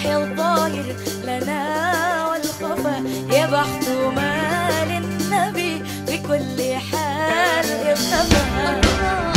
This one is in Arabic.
يصلح الظاهر لنا والخفا يا بخت ما للنبي في كل حال اختفى